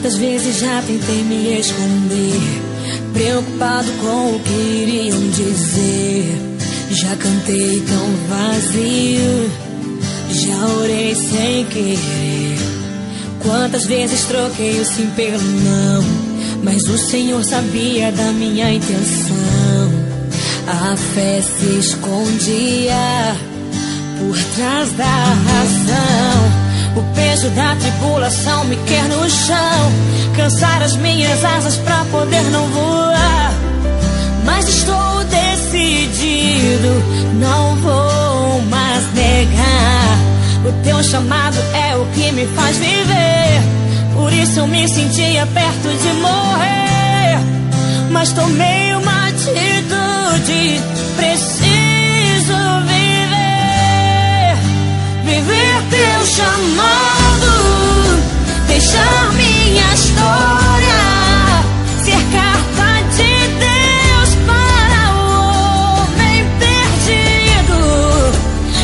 Quantas vezes já tentei me esconder, preocupado com o que iriam dizer. Já cantei tão vazio, já orei sem querer. Quantas vezes troquei o sim pelo não, mas o Senhor sabia da minha intenção. A fé se escondia por trás da razão. O peso da tribulação me quer no chão. Cansar as minhas asas pra poder não voar. Mas estou decidido, não vou mais negar. O teu chamado é o que me faz viver. Por isso eu me sentia perto de morrer. Mas tomei uma atitude. Teu chamado. Deixar minha história ser carta de Deus para o homem perdido.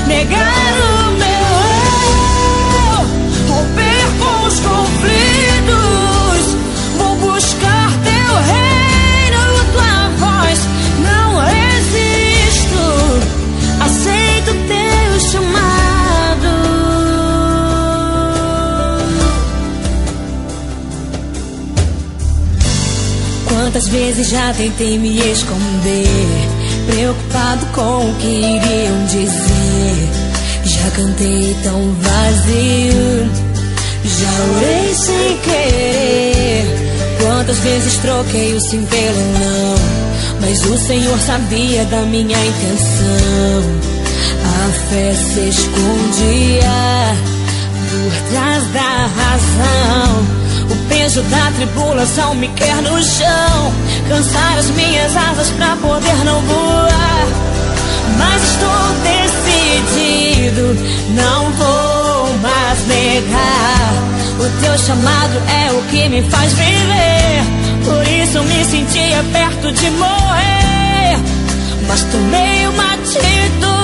Negar Quantas vezes já tentei me esconder, preocupado com o que iriam dizer. Já cantei tão vazio, já orei sem querer. Quantas vezes troquei o sim pelo não, mas o Senhor sabia da minha intenção. A fé se escondia por trás da razão. O peso da tribulação me quer no chão. Cansar as minhas asas pra poder não voar. Mas estou decidido, não vou mais negar. O teu chamado é o que me faz viver. Por isso me sentia perto de morrer. Mas tomei uma atitude.